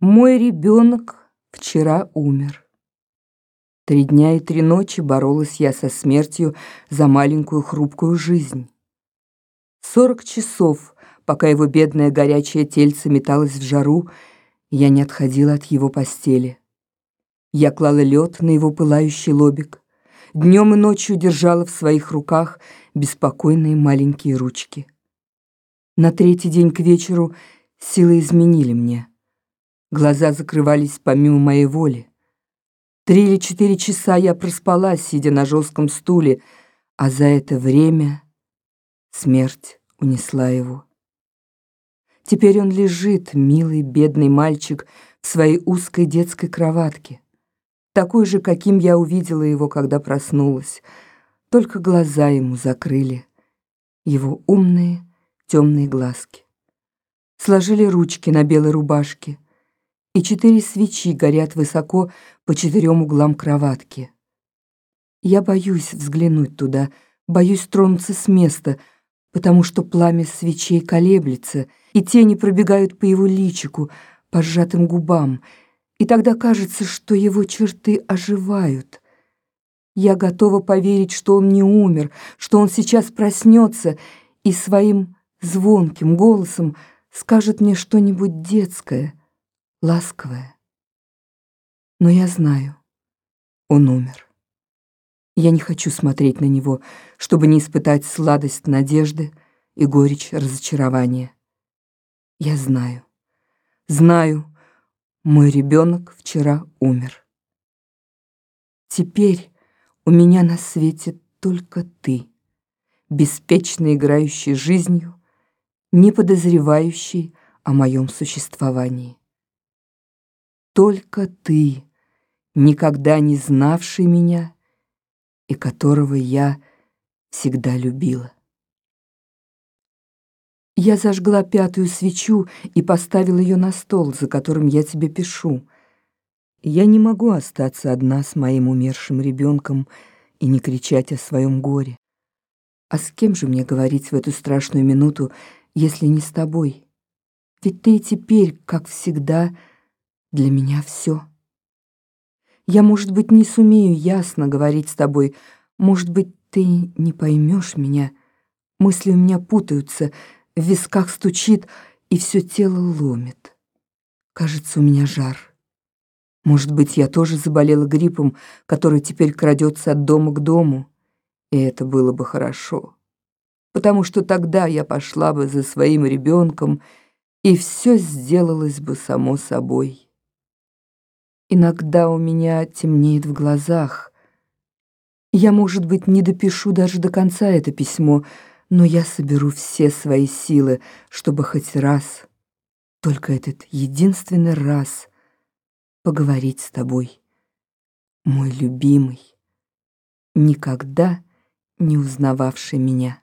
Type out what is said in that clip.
Мой ребенок вчера умер. Три дня и три ночи боролась я со смертью за маленькую хрупкую жизнь. Сорок часов, пока его бедное горячее тельце металось в жару, я не отходила от его постели. Я клала лед на его пылающий лобик, днем и ночью держала в своих руках беспокойные маленькие ручки. На третий день к вечеру силы изменили мне. Глаза закрывались помимо моей воли. Три или четыре часа я проспала, сидя на жестком стуле, а за это время смерть унесла его. Теперь он лежит, милый бедный мальчик, в своей узкой детской кроватке, такой же, каким я увидела его, когда проснулась, только глаза ему закрыли, его умные темные глазки. Сложили ручки на белой рубашке — и четыре свечи горят высоко по четырем углам кроватки. Я боюсь взглянуть туда, боюсь тронуться с места, потому что пламя свечей колеблется, и тени пробегают по его личику, по сжатым губам, и тогда кажется, что его черты оживают. Я готова поверить, что он не умер, что он сейчас проснется и своим звонким голосом скажет мне что-нибудь детское — ласковая. Но я знаю, он умер. Я не хочу смотреть на него, чтобы не испытать сладость надежды и горечь разочарования. Я знаю, знаю, мой ребенок вчера умер. Теперь у меня на свете только ты, беспечно играющий жизнью, не подозревающий о моем существовании только ты, никогда не знавший меня и которого я всегда любила. Я зажгла пятую свечу и поставила ее на стол, за которым я тебе пишу. Я не могу остаться одна с моим умершим ребенком и не кричать о своем горе. А с кем же мне говорить в эту страшную минуту, если не с тобой? Ведь ты теперь, как всегда, — для меня все. Я, может быть, не сумею ясно говорить с тобой, может быть, ты не поймешь меня. Мысли у меня путаются, в висках стучит, и все тело ломит. Кажется, у меня жар. Может быть, я тоже заболела гриппом, который теперь крадется от дома к дому, и это было бы хорошо, потому что тогда я пошла бы за своим ребенком, и все сделалось бы само собой. Иногда у меня темнеет в глазах. Я, может быть, не допишу даже до конца это письмо, но я соберу все свои силы, чтобы хоть раз, только этот единственный раз, поговорить с тобой, мой любимый, никогда не узнававший меня.